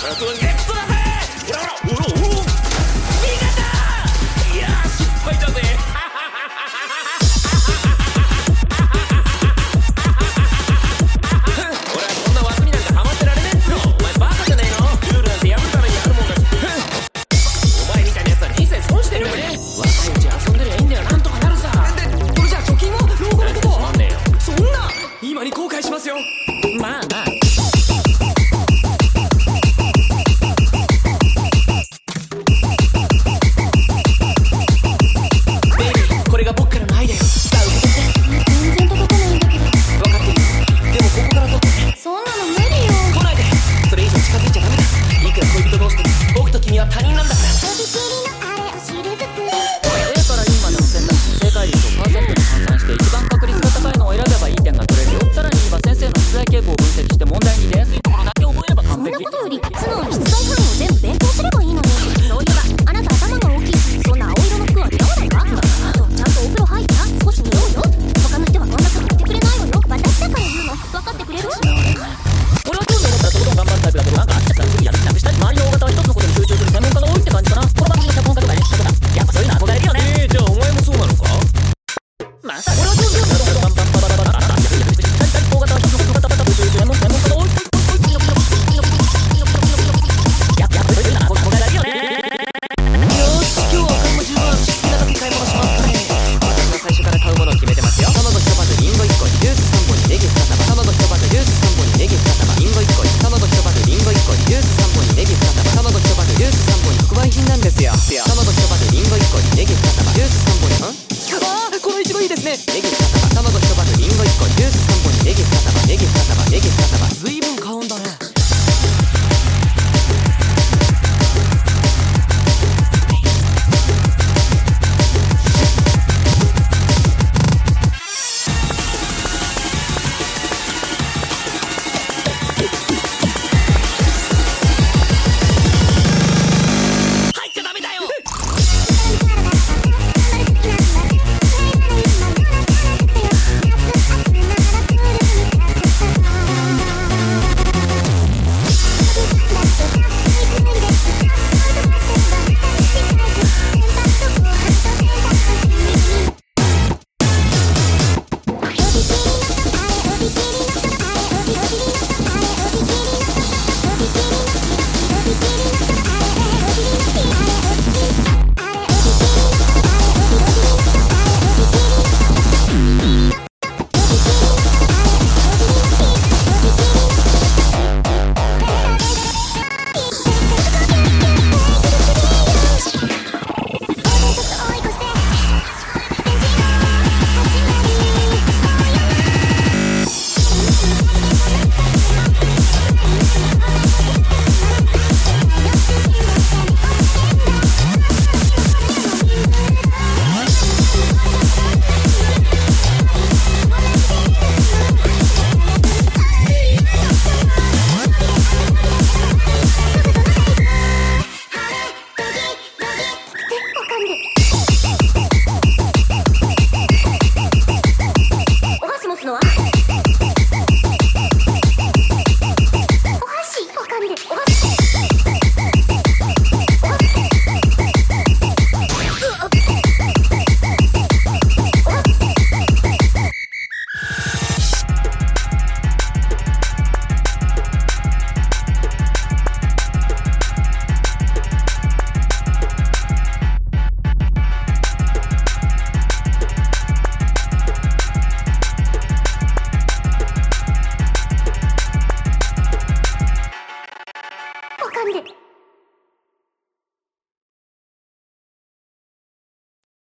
That's what は他人なんだ。Беги, Фотова, беги, Фотова.